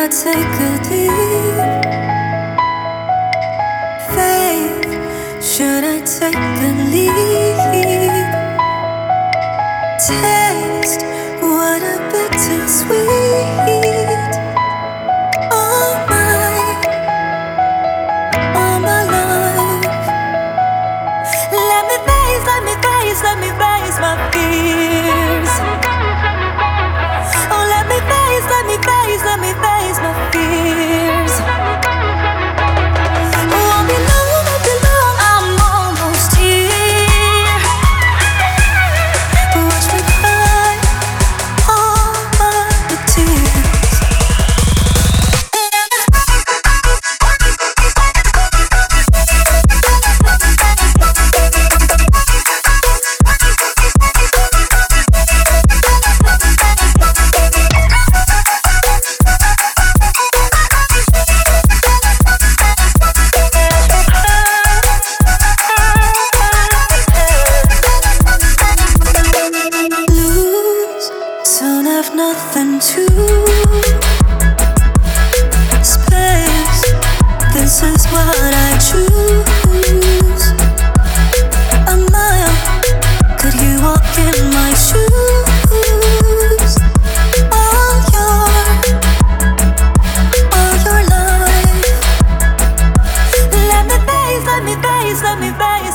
I take a leap? Faith, should I take a leap? Take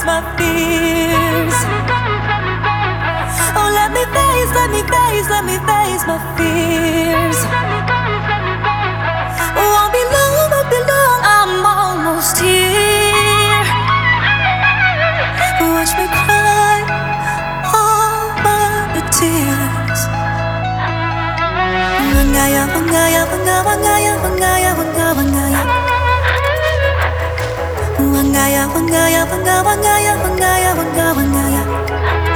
face my fears. Oh, let me face, let me face, let me face my fears. Oh, won't be long, won't be long, I'm almost here. Watch me cry all my tears. Wangaya, wangaya, wangaya, wangaya, wangaya, wangaya mangaya mangaya mangaya mangaya mangaya mangaya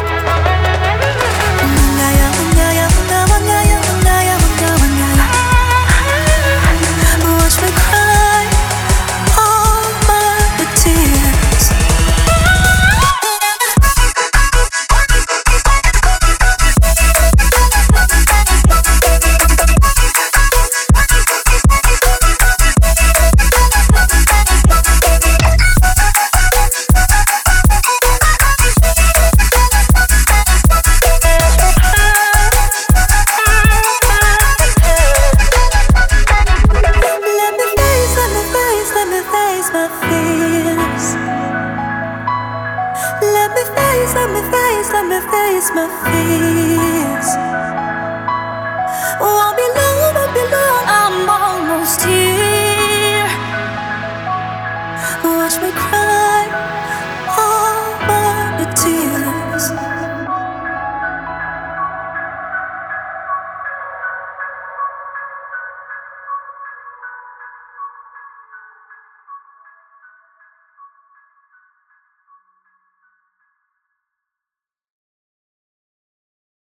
Let me face, let me face, let me face my fears.